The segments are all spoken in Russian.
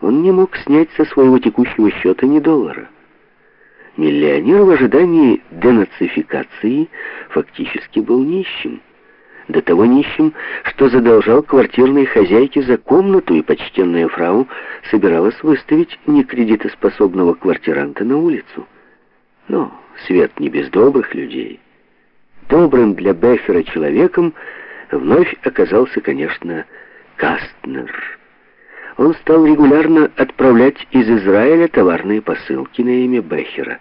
он не мог снять со своего текущего счета ни доллара. Миллионер в ожидании денацификации фактически был нищим. До того нищим, что задолжал квартирной хозяйке за комнату, и почтенная фрау собиралась выставить некредитоспособного квартиранта на улицу. Но свет не без добрых людей. Добрым для Беффера человеком вновь оказался, конечно, Кастнер. Он стал регулярно отправлять из Израиля товарные посылки на имя Бехера.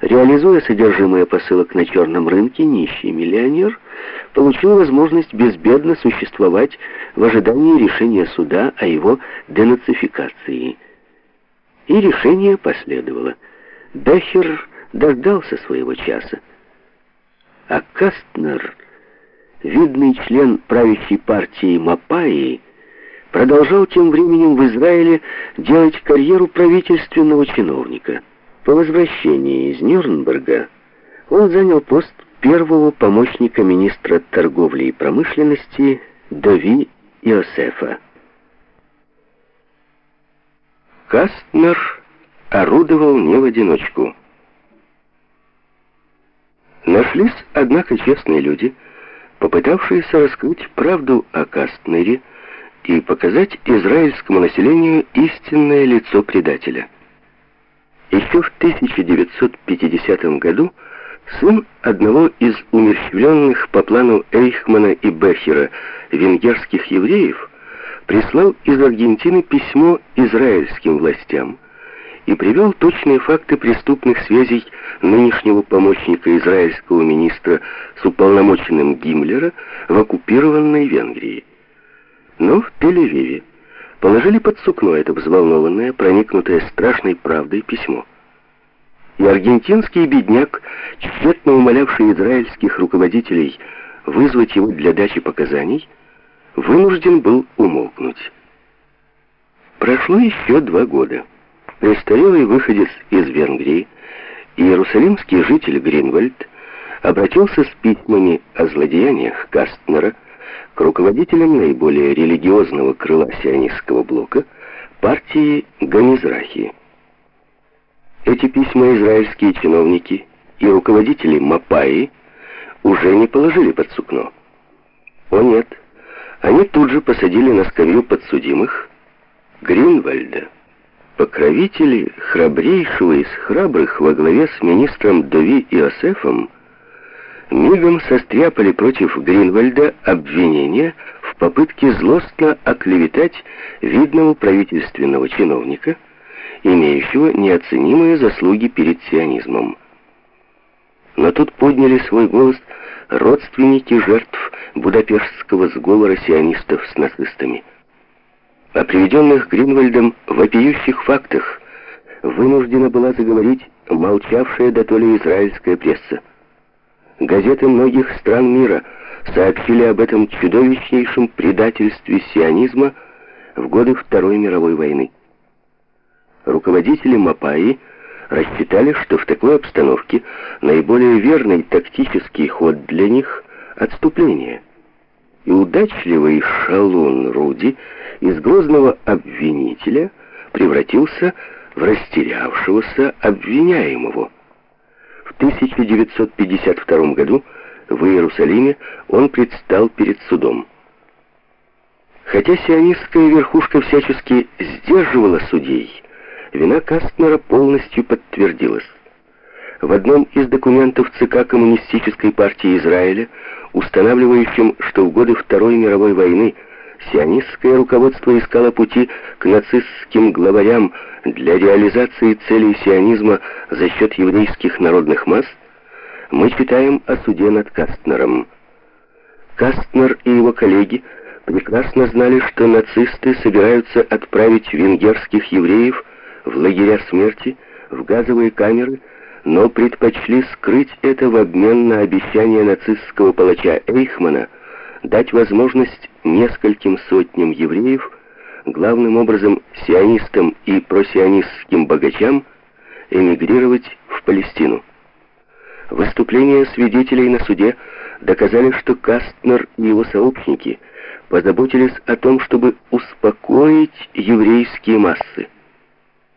Реализуя содержимое посылок на черном рынке, нищий миллионер получил возможность безбедно существовать в ожидании решения суда о его денацификации. И решение последовало. Бехер дождался своего часа. А Кастнер, видный член правящей партии Мапаи, продолжал тем временем в Израиле делать карьеру правительственного чиновника. По возвращении из Нюрнберга он занял пост первого помощника министра торговли и промышленности Дови Иосефа. Кастнер орудовал не в одиночку. Нашлись, однако, честные люди, попытавшиеся раскрыть правду о Кастнере и показать израильскому населению истинное лицо предателя. Еще в 1950 году сын одного из умерщвленных по плану Эйхмана и Бехера венгерских евреев прислал из Аргентины письмо израильским властям и привел точные факты преступных связей нынешнего помощника израильского министра с уполномоченным Гиммлера в оккупированной Венгрии. Но в Тель-Авиве положили под сукно это взволнованное, проникнутое страшной правдой письмо. И аргентинский бедняк, тщетно умолявший израильских руководителей вызвать его для дачи показаний, вынужден был умолкнуть. Прошло еще два года. Престарелый выходец из Венгрии, иерусалимский житель Гринвальд, обратился с письмами о злодеяниях Кастнера к руководителям наиболее религиозного крыла сионистского блока, партии Гамизрахи. Эти письма израильские чиновники и руководители Мапаи уже не положили под сукно. О нет, они тут же посадили на скамью подсудимых Гринвальда, покровители храбрейшего из храбрых во главе с министром Дови Иосефом, мигом состряпали против Гринвальда обвинения в попытке злостно оклеветать видного правительственного чиновника, имеющего неоценимые заслуги перед сионизмом. Но тут подняли свой голос родственники жертв Будапештского сговора сионистов с нацистами. О приведенных Гринвальдом вопиющих фактах вынуждена была заговорить молчавшая до то ли израильская пресса. Газеты многих стран мира сообщили об этом чудовищнейшем предательстве сионизма в годы Второй мировой войны. Руководители Мапаи рассчитали, что в такой обстановке наиболее верный тактический ход для них — отступление. И удачливый шалун Руди из грозного обвинителя превратился в растерявшегося обвиняемого — 1952 году в Иерусалиме он предстал перед судом. Хотя сионистская верхушка всячески сдерживала судей, вина Кастнера полностью подтвердилась. В одном из документов ЦК Коммунистической партии Израиля, устанавливающем, что в годы Второй мировой войны Сионистское руководство искало пути к нацистским главарям для реализации целей сионизма за счет еврейских народных масс, мы читаем о суде над Кастнером. Кастнер и его коллеги прекрасно знали, что нацисты собираются отправить венгерских евреев в лагеря смерти, в газовые камеры, но предпочли скрыть это в обмен на обещание нацистского палача Эйхмана – дать возможность нескольким сотням евреев, главным образом сионистам и просионистским богачам, эмигрировать в Палестину. Выступления свидетелей на суде доказали, что Кастнер и его сообщники позаботились о том, чтобы успокоить еврейские массы.